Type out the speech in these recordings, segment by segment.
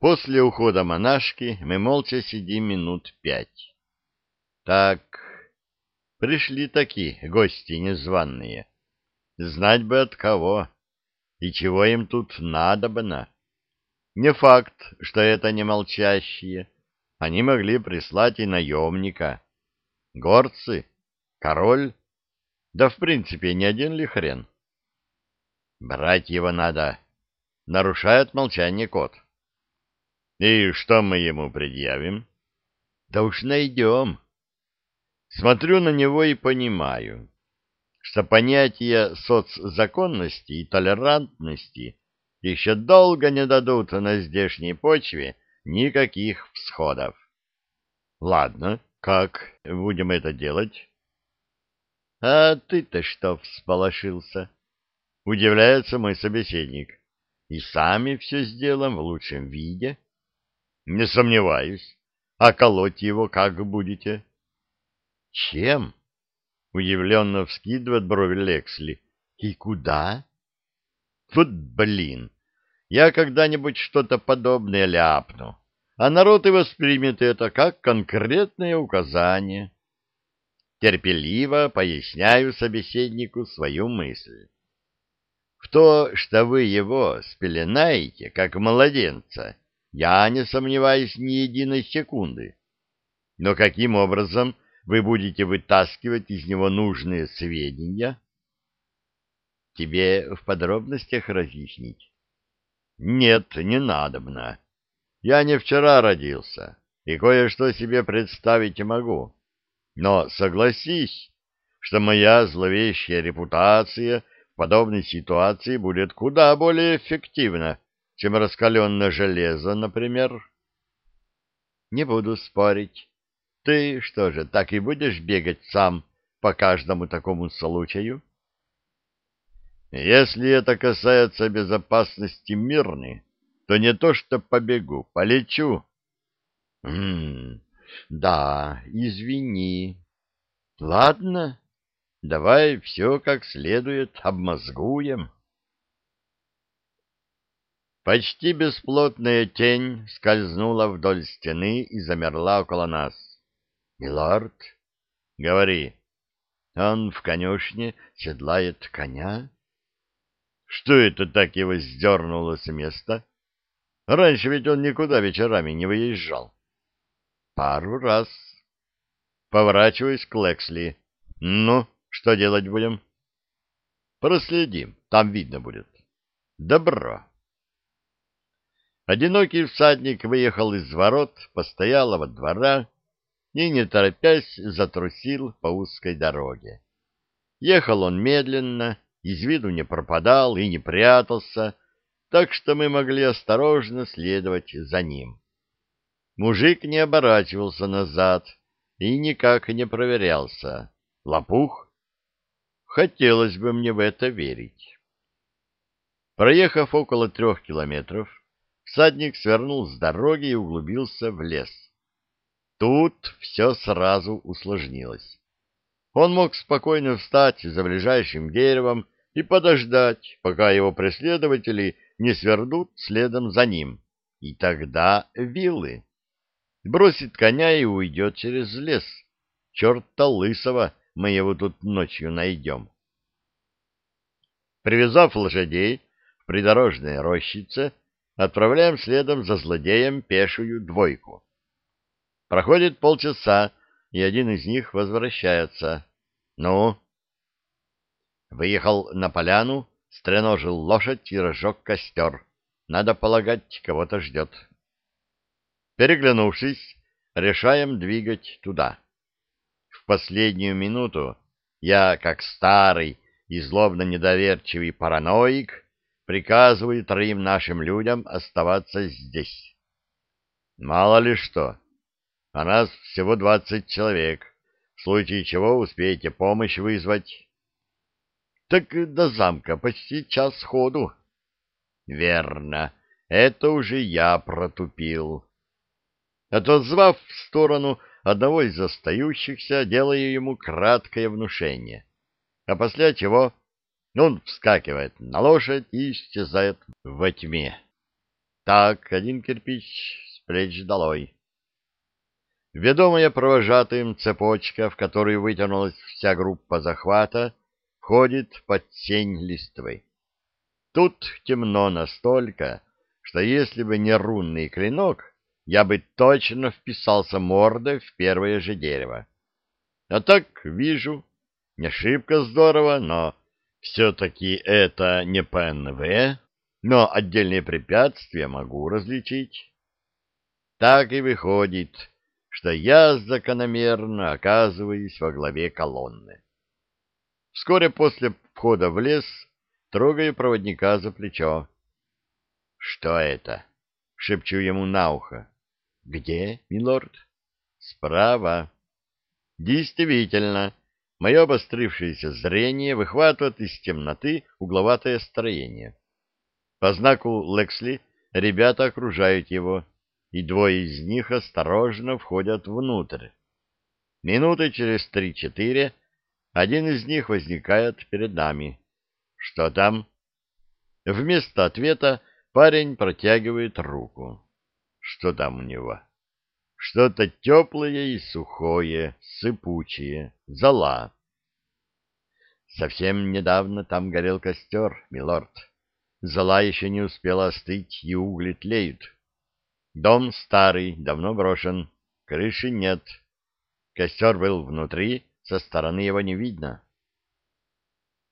После ухода монашки мы молча сидим минут пять. Так, пришли такие гости незваные. Знать бы от кого и чего им тут надобно. Не факт, что это не молчащие. Они могли прислать и наемника. Горцы, король, да в принципе не один ли хрен. Брать его надо. Нарушает молчание кот. И что мы ему предъявим? Да уж найдем. Смотрю на него и понимаю, что понятия соцзаконности и толерантности еще долго не дадут на здешней почве никаких всходов. Ладно, как будем это делать? А ты-то что всполошился? Удивляется мой собеседник. И сами все сделаем в лучшем виде. Не сомневаюсь. А колоть его как будете? Чем? Удивленно вскидывает брови Лексли. И куда? Вот блин, я когда-нибудь что-то подобное ляпну, а народ и воспримет это как конкретное указание. Терпеливо поясняю собеседнику свою мысль. В то, что вы его спеленаете, как младенца, я не сомневаюсь ни единой секунды. Но каким образом вы будете вытаскивать из него нужные сведения? Тебе в подробностях разъяснить? Нет, не надобно. Я не вчера родился, и кое-что себе представить могу. Но согласись, что моя зловещая репутация в подобной ситуации будет куда более эффективна, чем раскаленное железо, например. Не буду спорить. Ты что же, так и будешь бегать сам по каждому такому случаю? Если это касается безопасности мирной, то не то что побегу, полечу. М да, извини. Ладно, давай все как следует обмозгуем. Почти бесплотная тень скользнула вдоль стены и замерла около нас. — Милорд, говори. Он в конюшне седлает коня? Что это так его сдернуло с места? Раньше ведь он никуда вечерами не выезжал. Пару раз. Поворачиваюсь к Лексли. Ну, что делать будем? Проследим, там видно будет. Добро. Одинокий всадник выехал из ворот постоялого двора и, не торопясь, затрусил по узкой дороге. Ехал он медленно, из виду не пропадал и не прятался, так что мы могли осторожно следовать за ним. Мужик не оборачивался назад и никак не проверялся. Лопух? Хотелось бы мне в это верить. Проехав около трех километров, всадник свернул с дороги и углубился в лес. Тут все сразу усложнилось. Он мог спокойно встать за ближайшим деревом и подождать, пока его преследователи не свернут следом за ним. И тогда вилы. Бросит коня и уйдет через лес. Черта лысого мы его тут ночью найдем. Привязав лошадей в придорожной рощице, отправляем следом за злодеем пешую двойку. Проходит полчаса, и один из них возвращается. Ну? Выехал на поляну, стреножил лошадь и разжег костер. Надо полагать, кого-то ждет. Переглянувшись, решаем двигать туда. В последнюю минуту я, как старый и злобно недоверчивый параноик, приказываю троим нашим людям оставаться здесь. Мало ли что, а нас всего двадцать человек, в случае чего успеете помощь вызвать. Так до замка почти час ходу. Верно, это уже я протупил. Отозвав в сторону одного из остающихся, делаю ему краткое внушение, а после чего он вскакивает на лошадь и исчезает во тьме. Так, один кирпич с плеч долой. Ведомая провожатым цепочка, в которую вытянулась вся группа захвата, входит под тень листвы. Тут темно настолько, что если бы не рунный клинок, я бы точно вписался мордой в первое же дерево. А так вижу, не шибко здорово, но все-таки это не ПНВ, но отдельные препятствия могу различить. Так и выходит, что я закономерно оказываюсь во главе колонны. Вскоре после входа в лес трогаю проводника за плечо. — Что это? — шепчу ему на ухо. — Где, милорд? — Справа. Действительно, мое обострившееся зрение выхватывает из темноты угловатое строение. По знаку Лексли ребята окружают его, и двое из них осторожно входят внутрь. Минуты через три-четыре один из них возникает перед нами. «Что там?» Вместо ответа парень протягивает руку. Что там у него? Что-то теплое и сухое, сыпучее, зола. Совсем недавно там горел костер, милорд. Зола еще не успела остыть, и угли тлеют. Дом старый, давно брошен, крыши нет. Костер был внутри, со стороны его не видно.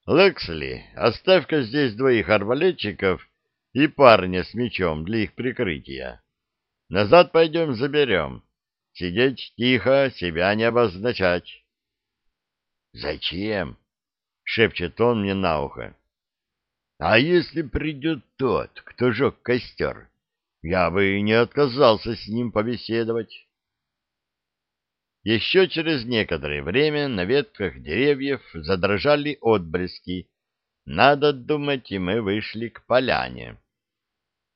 «Лексли, оставь-ка здесь двоих арбалетчиков и парня с мечом для их прикрытия. Назад пойдем заберем. Сидеть тихо, себя не обозначать. — Зачем? — шепчет он мне на ухо. — А если придет тот, кто жег костер? Я бы не отказался с ним побеседовать. Еще через некоторое время на ветках деревьев задрожали отблески. Надо думать, и мы вышли к поляне.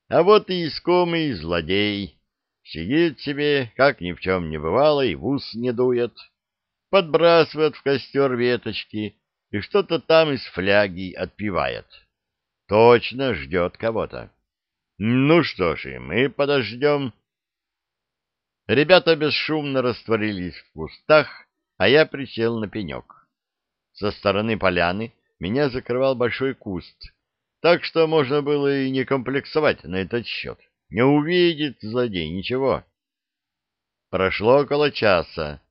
А вот и искомый злодей Сидит себе, как ни в чем не бывало, и в ус не дует. Подбрасывает в костер веточки и что-то там из фляги отпивает. Точно ждет кого-то. Ну что ж, и мы подождем. Ребята бесшумно растворились в кустах, а я присел на пенек. Со стороны поляны меня закрывал большой куст, так что можно было и не комплексовать на этот счет. Не увидит злодей ничего. Прошло около часа.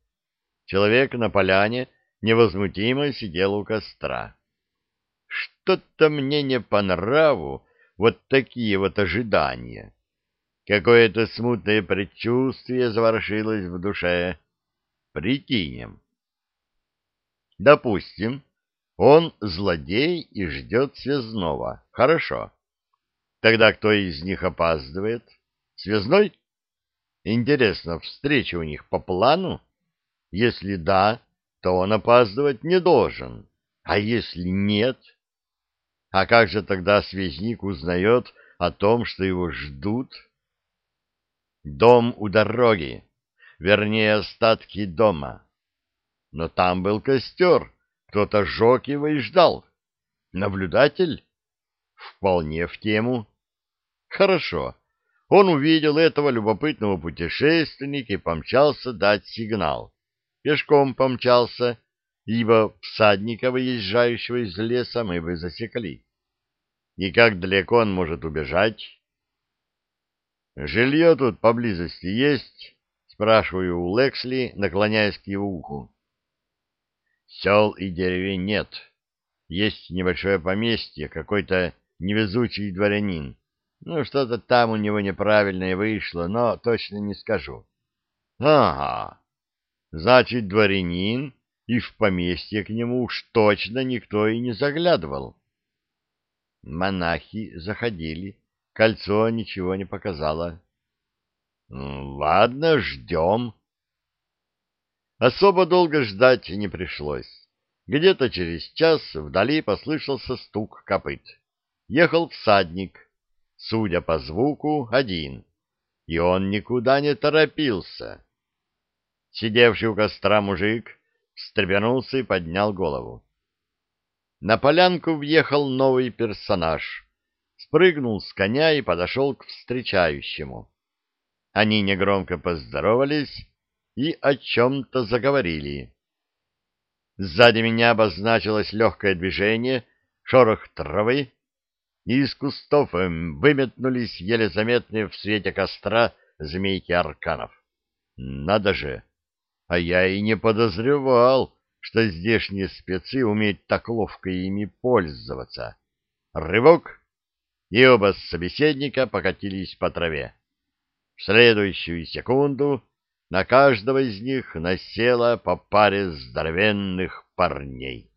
Человек на поляне невозмутимо сидел у костра. Что-то мне не по нраву вот такие вот ожидания. Какое-то смутное предчувствие заворшилось в душе. Прикинем. Допустим, он злодей и ждет связного. Хорошо. Тогда кто из них опаздывает? Связной? Интересно, встреча у них по плану? Если да, то он опаздывать не должен. А если нет? А как же тогда связник узнает о том, что его ждут? Дом у дороги, вернее, остатки дома. Но там был костер, кто-то жег его и ждал. Наблюдатель? Вполне в тему. Хорошо. Он увидел этого любопытного путешественника и помчался дать сигнал. Пешком помчался, ибо всадника, выезжающего из леса, мы бы засекли. И как далеко он может убежать? «Жилье тут поблизости есть?» — спрашиваю у Лексли, наклоняясь к его уху. «Сел и деревень нет. Есть небольшое поместье, какой-то невезучий дворянин. Ну, что-то там у него неправильное вышло, но точно не скажу. Ага, значит, дворянин, и в поместье к нему уж точно никто и не заглядывал. Монахи заходили, кольцо ничего не показало. Ладно, ждем. Особо долго ждать не пришлось. Где-то через час вдали послышался стук копыт. Ехал всадник судя по звуку, один, и он никуда не торопился. Сидевший у костра мужик встрепенулся и поднял голову. На полянку въехал новый персонаж. Спрыгнул с коня и подошел к встречающему. Они негромко поздоровались и о чем-то заговорили. Сзади меня обозначилось легкое движение, шорох травы, и из кустов выметнулись еле заметные в свете костра змейки арканов. Надо же! А я и не подозревал, что здешние спецы умеют так ловко ими пользоваться. Рывок, и оба собеседника покатились по траве. В следующую секунду на каждого из них насело по паре здоровенных парней.